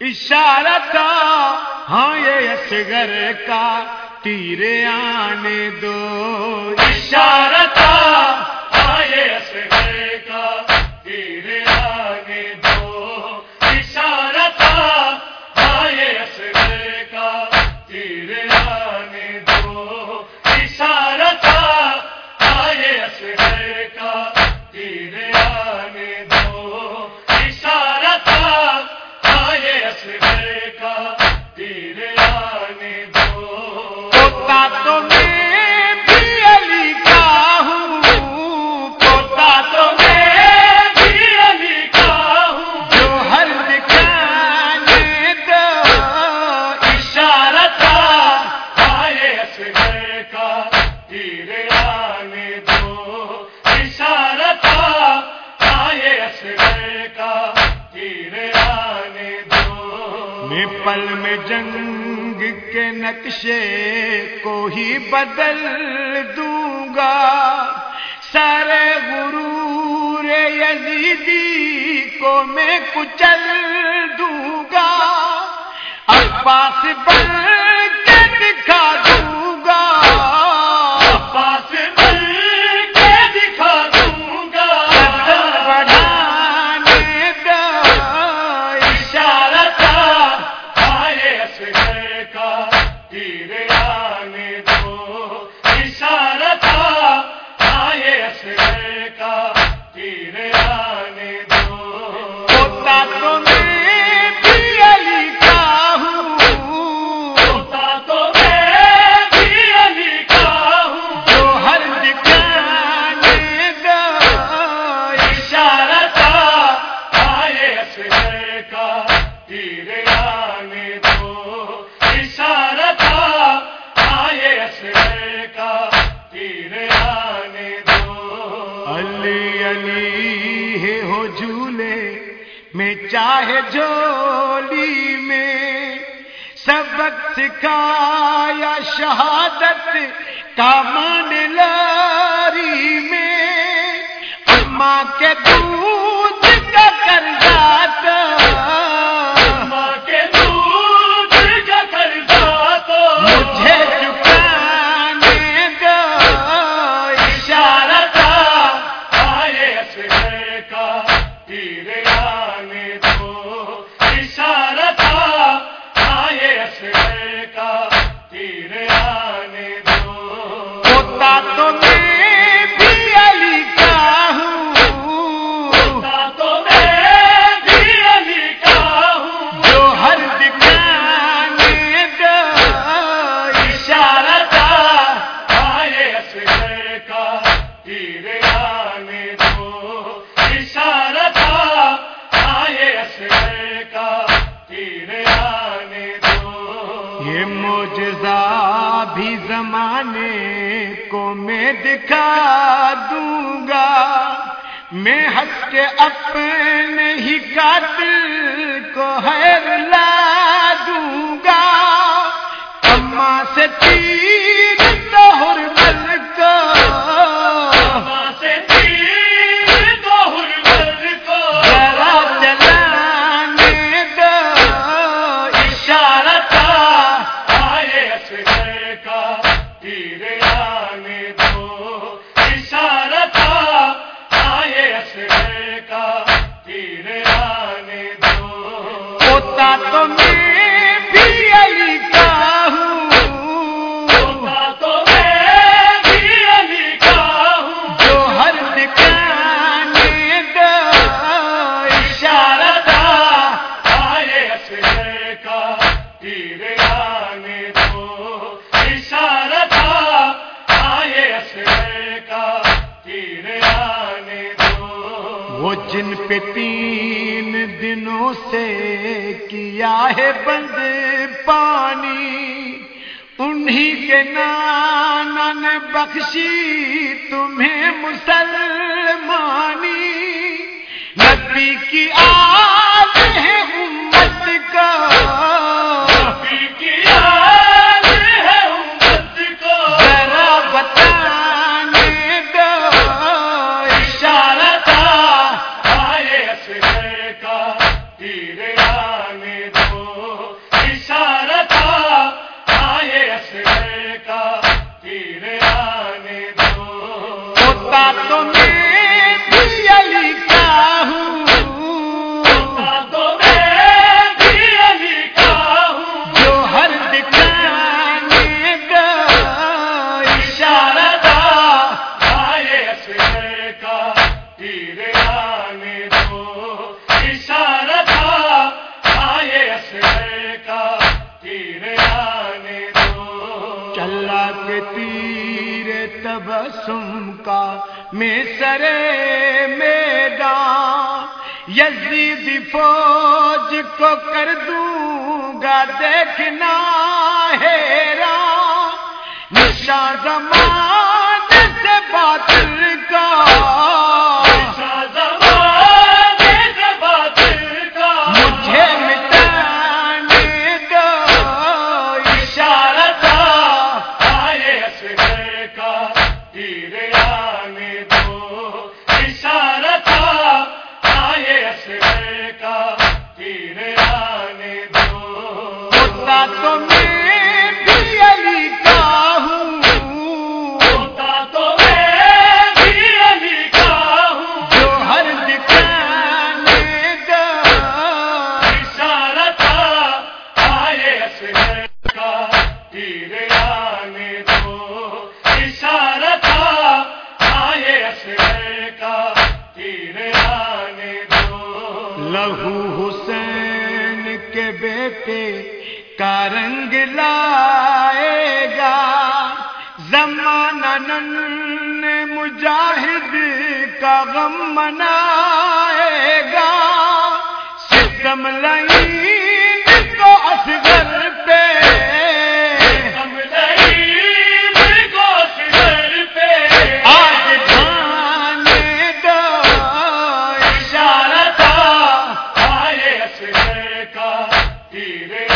اشارہ تھا۔ ہاں یہ اصغر کا تیرے آنے دو۔ اشارہ تھا۔ ہیں پل میں جنگ کے نقشے کو ہی بدل دوں گا۔ سارے غرور یزیدی کو میں کچل دوں گا۔ اباس بل ہے ہو جھولے میں چاہے جھولی میں سبق سکھایا شہادت کا مان لاری میں اماں کے دور تھا یہ معجزہ بھی زمانے کو میں دکھا دوں گا۔ میں ہنس کے اپنے ہی قاتل کو ہے لا دوں گا۔ اما سے تیر جن پہ تین دنوں سے کیا ہے بند پانی، انہی کے نانا نے بخشی تمہیں مسلمانی۔ نبی کی آج ہے امت کا چلا کے تیر تبسم کا میں سرے میرا یزی فوج کو کر دوں گا دیکھنا ہے را نشا زمان سے باطل کا لہو حسین کے بیٹے کا رنگ لائے گا۔ زمانہ نن مجاہد کا غم منائے گا۔ ستم لئین تیرے